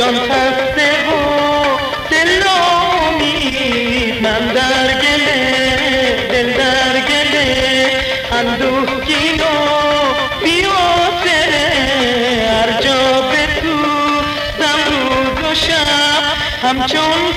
جان خسته و دل نامی من در گله دل در گله. اندوهگین و بیاتره هر جا به تو روز و شب همچون